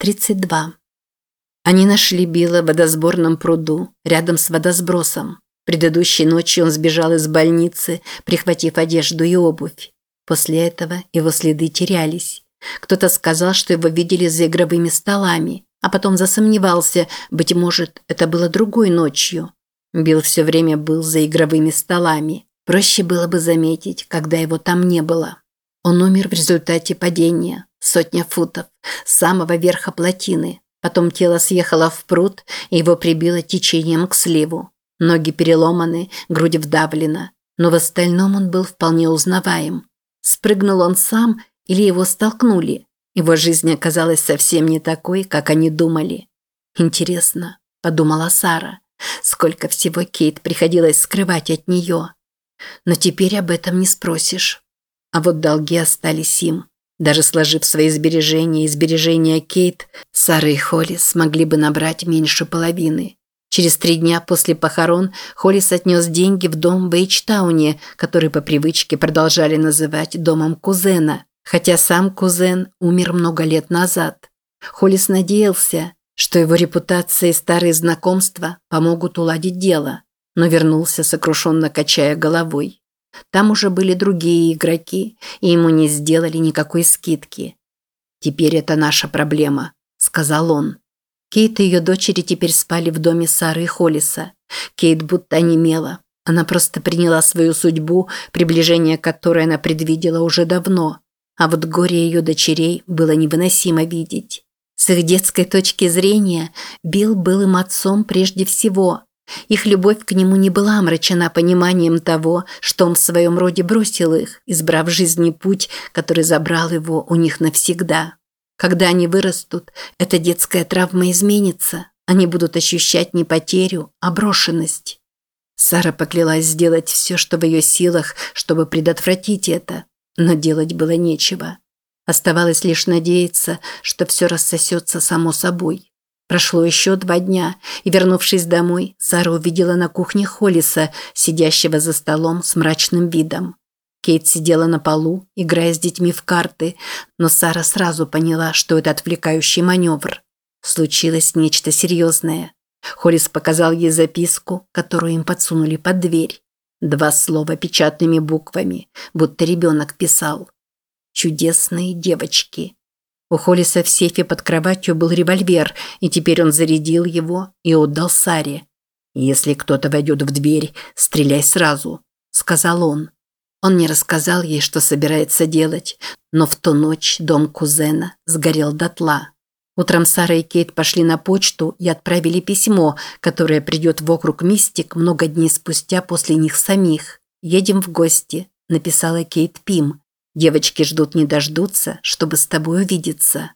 32. Они нашли Билла в водосборном пруду, рядом с водосбросом. Предыдущей ночью он сбежал из больницы, прихватив одежду и обувь. После этого его следы терялись. Кто-то сказал, что его видели за игровыми столами, а потом засомневался, быть может, это было другой ночью. Билл все время был за игровыми столами. Проще было бы заметить, когда его там не было. Он умер в результате падения. Сотня футов. С самого верха плотины. Потом тело съехало в пруд, и его прибило течением к сливу. Ноги переломаны, грудь вдавлена. Но в остальном он был вполне узнаваем. Спрыгнул он сам или его столкнули? Его жизнь оказалась совсем не такой, как они думали. «Интересно», – подумала Сара, – «сколько всего Кейт приходилось скрывать от нее». Но теперь об этом не спросишь. А вот долги остались им. Даже сложив свои сбережения и сбережения Кейт, Сара и Холлис смогли бы набрать меньше половины. Через три дня после похорон Холлис отнес деньги в дом в Эйчтауне, который по привычке продолжали называть домом кузена, хотя сам кузен умер много лет назад. Холлис надеялся, что его репутация и старые знакомства помогут уладить дело, но вернулся сокрушенно качая головой. Там уже были другие игроки, и ему не сделали никакой скидки. «Теперь это наша проблема», – сказал он. Кейт и ее дочери теперь спали в доме Сары и Холлиса. Кейт будто онемела. Она просто приняла свою судьбу, приближение которой она предвидела уже давно. А вот горе ее дочерей было невыносимо видеть. С их детской точки зрения Билл был им отцом прежде всего, их любовь к нему не была омрачена пониманием того, что он в своем роде бросил их, избрав жизни путь, который забрал его у них навсегда. Когда они вырастут, эта детская травма изменится. Они будут ощущать не потерю, а брошенность. Сара поклялась сделать все, что в ее силах, чтобы предотвратить это, но делать было нечего. Оставалось лишь надеяться, что все рассосется само собой. Прошло еще два дня, и, вернувшись домой, Сара увидела на кухне Холлиса, сидящего за столом с мрачным видом. Кейт сидела на полу, играя с детьми в карты, но Сара сразу поняла, что это отвлекающий маневр. Случилось нечто серьезное. Холлис показал ей записку, которую им подсунули под дверь. Два слова печатными буквами, будто ребенок писал. «Чудесные девочки». У Холлиса в сейфе под кроватью был револьвер, и теперь он зарядил его и отдал Саре. «Если кто-то войдет в дверь, стреляй сразу», – сказал он. Он не рассказал ей, что собирается делать, но в ту ночь дом кузена сгорел дотла. Утром Сара и Кейт пошли на почту и отправили письмо, которое придет в округ Мистик много дней спустя после них самих. «Едем в гости», – написала Кейт Пим. Девочки ждут не дождутся, чтобы с тобой увидеться.